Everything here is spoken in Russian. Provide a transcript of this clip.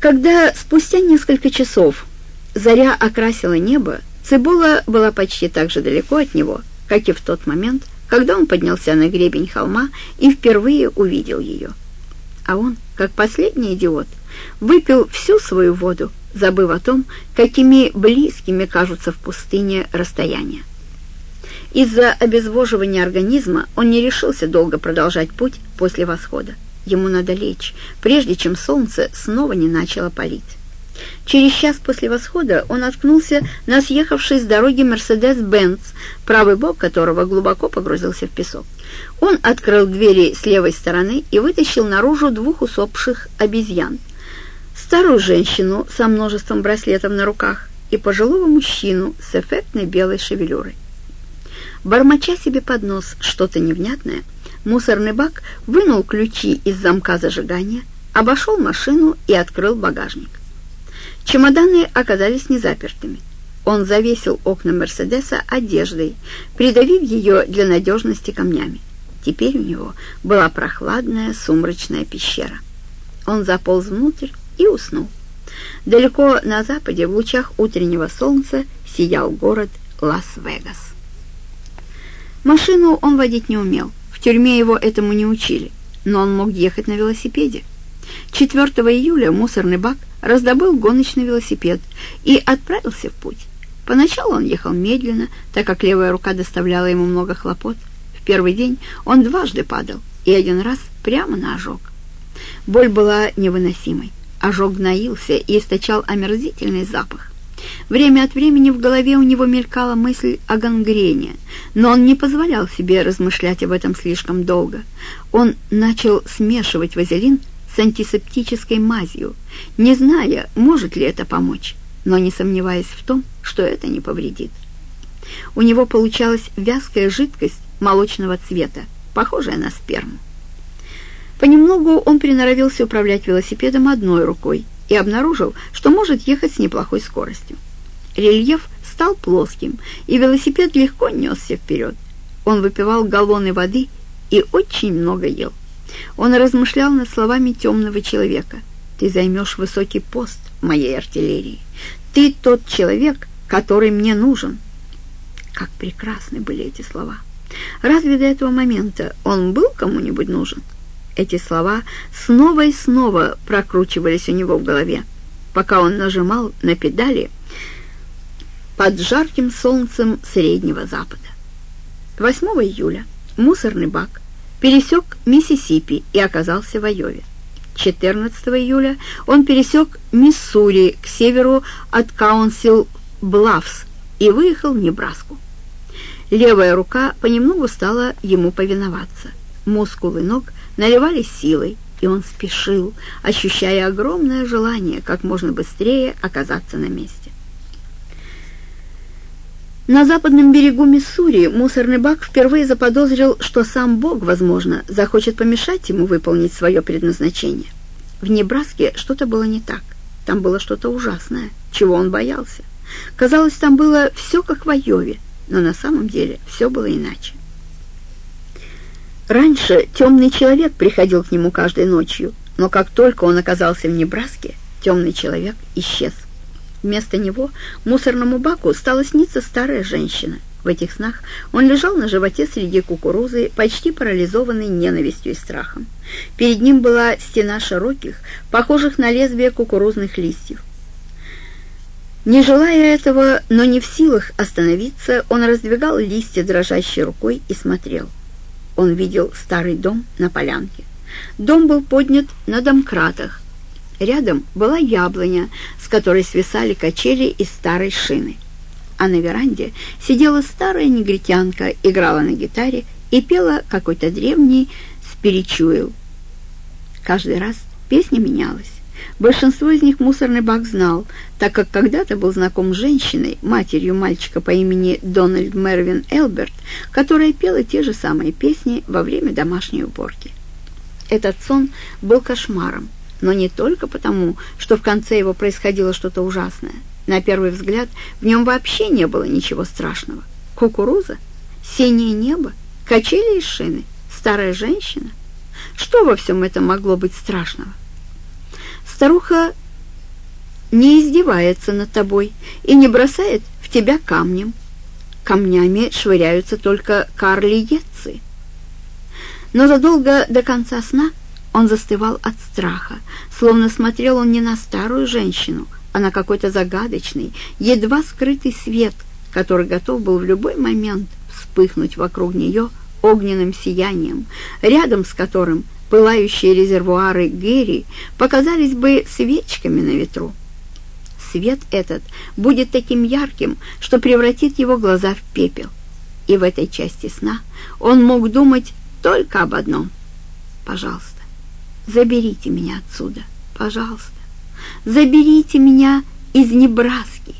Когда спустя несколько часов заря окрасила небо, Цибула была почти так же далеко от него, как и в тот момент, когда он поднялся на гребень холма и впервые увидел ее. А он, как последний идиот, выпил всю свою воду, забыв о том, какими близкими кажутся в пустыне расстояния. Из-за обезвоживания организма он не решился долго продолжать путь после восхода. Ему надо лечь, прежде чем солнце снова не начало палить. Через час после восхода он наткнулся на съехавший с дороги «Мерседес-Бенц», правый бок которого глубоко погрузился в песок. Он открыл двери с левой стороны и вытащил наружу двух усопших обезьян. Старую женщину со множеством браслетов на руках и пожилого мужчину с эффектной белой шевелюрой. Бормоча себе под нос что-то невнятное, мусорный бак вынул ключи из замка зажигания, обошел машину и открыл багажник. Чемоданы оказались незапертыми. Он завесил окна Мерседеса одеждой, придавив ее для надежности камнями. Теперь у него была прохладная сумрачная пещера. Он заполз внутрь и уснул. Далеко на западе, в лучах утреннего солнца, сиял город Лас-Вегас. Машину он водить не умел, тюрьме его этому не учили, но он мог ехать на велосипеде. 4 июля мусорный бак раздобыл гоночный велосипед и отправился в путь. Поначалу он ехал медленно, так как левая рука доставляла ему много хлопот. В первый день он дважды падал и один раз прямо на ожог. Боль была невыносимой. Ожог гноился и источал омерзительный запах. Время от времени в голове у него мелькала мысль о гангрене, но он не позволял себе размышлять об этом слишком долго. Он начал смешивать вазелин с антисептической мазью, не зная, может ли это помочь, но не сомневаясь в том, что это не повредит. У него получалась вязкая жидкость молочного цвета, похожая на сперму. Понемногу он приноровился управлять велосипедом одной рукой и обнаружил, что может ехать с неплохой скоростью. Рельеф стал плоским, и велосипед легко несся вперед. Он выпивал галлоны воды и очень много ел. Он размышлял над словами темного человека. «Ты займешь высокий пост в моей артиллерии. Ты тот человек, который мне нужен». Как прекрасны были эти слова! Разве до этого момента он был кому-нибудь нужен? Эти слова снова и снова прокручивались у него в голове, пока он нажимал на педали под жарким солнцем Среднего Запада. 8 июля мусорный бак пересек Миссисипи и оказался в Айове. 14 июля он пересек Миссури к северу от Каунсил-Блавс и выехал в Небраску. Левая рука понемногу стала ему повиноваться. Мускулы ног наливались силой, и он спешил, ощущая огромное желание как можно быстрее оказаться на месте. На западном берегу Миссури мусорный бак впервые заподозрил, что сам Бог, возможно, захочет помешать ему выполнить свое предназначение. В Небраске что-то было не так. Там было что-то ужасное, чего он боялся. Казалось, там было все как в Айове, но на самом деле все было иначе. Раньше темный человек приходил к нему каждой ночью, но как только он оказался в Небраске, темный человек исчез. Вместо него мусорному баку стала сниться старая женщина. В этих снах он лежал на животе среди кукурузы, почти парализованный ненавистью и страхом. Перед ним была стена широких, похожих на лезвие кукурузных листьев. Не желая этого, но не в силах остановиться, он раздвигал листья дрожащей рукой и смотрел он видел старый дом на полянке. Дом был поднят на домкратах. Рядом была яблоня, с которой свисали качели из старой шины. А на веранде сидела старая негритянка, играла на гитаре и пела какой-то древний спиричуэл. Каждый раз песня менялась. Большинство из них мусорный бак знал, так как когда-то был знаком с женщиной, матерью мальчика по имени Дональд Мервин Элберт, которая пела те же самые песни во время домашней уборки. Этот сон был кошмаром, но не только потому, что в конце его происходило что-то ужасное. На первый взгляд в нем вообще не было ничего страшного. Кукуруза, синее небо, качели из шины, старая женщина. Что во всем этом могло быть страшного? Старуха не издевается над тобой и не бросает в тебя камнем. Камнями швыряются только карлиецы. Но задолго до конца сна он застывал от страха, словно смотрел он не на старую женщину, а на какой-то загадочный, едва скрытый свет, который готов был в любой момент вспыхнуть вокруг нее огненным сиянием, рядом с которым пылающие резервуары Гэри показались бы свечками на ветру. Свет этот будет таким ярким, что превратит его глаза в пепел. И в этой части сна он мог думать только об одном. «Пожалуйста, заберите меня отсюда, пожалуйста. Заберите меня из Небраски,